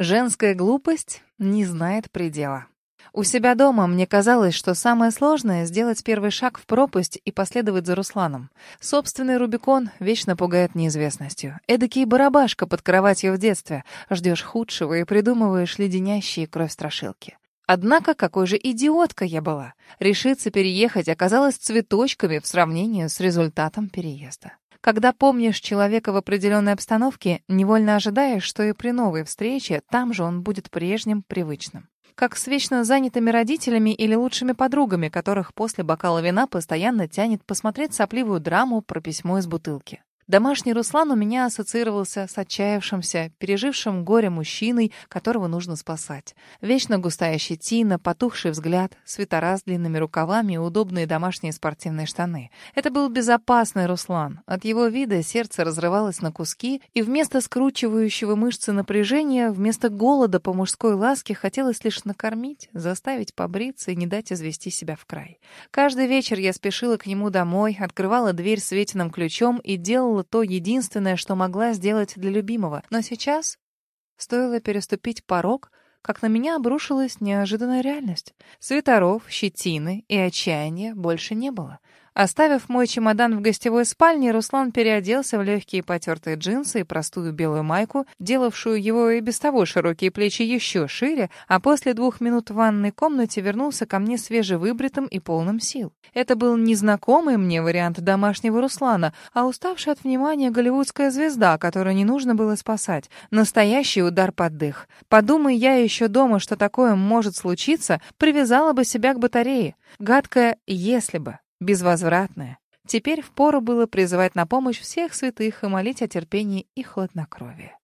Женская глупость не знает предела. У себя дома мне казалось, что самое сложное — сделать первый шаг в пропасть и последовать за Русланом. Собственный Рубикон вечно пугает неизвестностью. Эдакий барабашка под кроватью в детстве. Ждешь худшего и придумываешь леденящие кровь страшилки. Однако какой же идиотка я была. Решиться переехать оказалось цветочками в сравнении с результатом переезда. Когда помнишь человека в определенной обстановке, невольно ожидаешь, что и при новой встрече там же он будет прежним, привычным как с вечно занятыми родителями или лучшими подругами, которых после бокала вина постоянно тянет посмотреть сопливую драму про письмо из бутылки. Домашний Руслан у меня ассоциировался с отчаявшимся, пережившим горе мужчиной, которого нужно спасать. Вечно густая щетина, потухший взгляд, свитера с длинными рукавами и удобные домашние спортивные штаны. Это был безопасный Руслан. От его вида сердце разрывалось на куски, и вместо скручивающего мышцы напряжения, вместо голода по мужской ласке хотелось лишь накормить, заставить побриться и не дать извести себя в край. Каждый вечер я спешила к нему домой, открывала дверь светиным ключом и делала сделала то единственное, что могла сделать для любимого. Но сейчас, стоило переступить порог, как на меня обрушилась неожиданная реальность. Свитеров, щетины и отчаяния больше не было. Оставив мой чемодан в гостевой спальне, Руслан переоделся в легкие потертые джинсы и простую белую майку, делавшую его и без того широкие плечи еще шире, а после двух минут в ванной комнате вернулся ко мне свежевыбритым и полным сил. Это был незнакомый мне вариант домашнего Руслана, а уставшая от внимания голливудская звезда, которую не нужно было спасать. Настоящий удар под дых. Подумай я еще дома, что такое может случиться, привязала бы себя к батарее. Гадкое «если бы» безвозвратное. Теперь впору было призывать на помощь всех святых и молить о терпении и хладнокровии.